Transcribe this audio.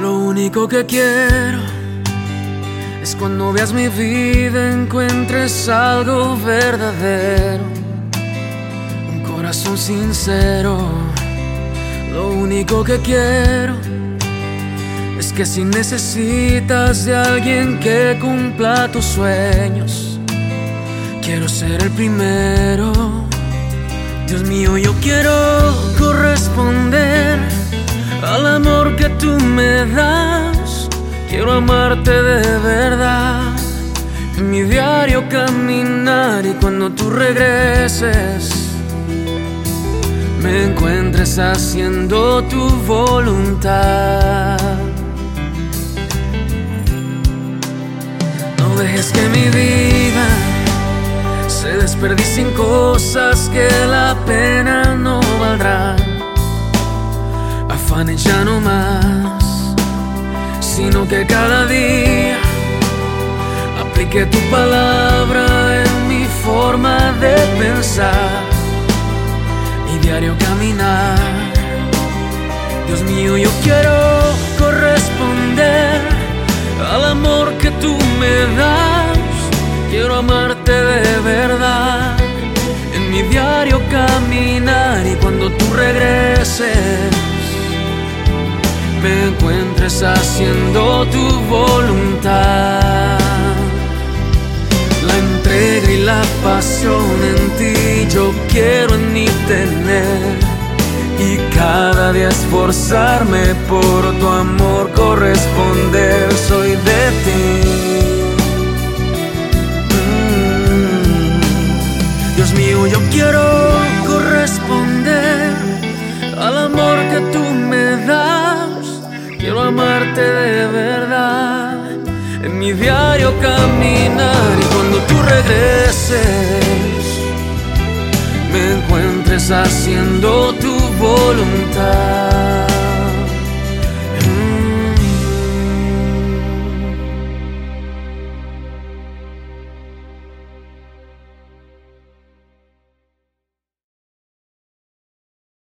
Lo único que quiero es cuando veas mi vida encuentres algo verdadero, un corazón sincero. Lo único que quiero es que si necesitas de alguien que cumpla tus sueños, quiero ser el primero. Dios mío, yo quiero corresponder al amor que tú me das. Quiero amarte de verdad. En mi diario caminar y cuando tú regreses, me encuentres haciendo tu voluntad. Cosas que la pena no valdrá. Afanes ya no más, sino que cada día aplique tu palabra en mi forma de pensar y diario caminar. Dios mío, yo quiero corresponder al amor que tú me das. Quiero amarte caminar y cuando tú regreses me encuentres haciendo tu voluntad. La entrega y la pasión en ti yo quiero en mí tener y cada día esforzarme por tu amor corresponder. Soy de ti. Amarte de verdad en mi diario caminar y cuando tú regreses me encuentres haciendo tu voluntad.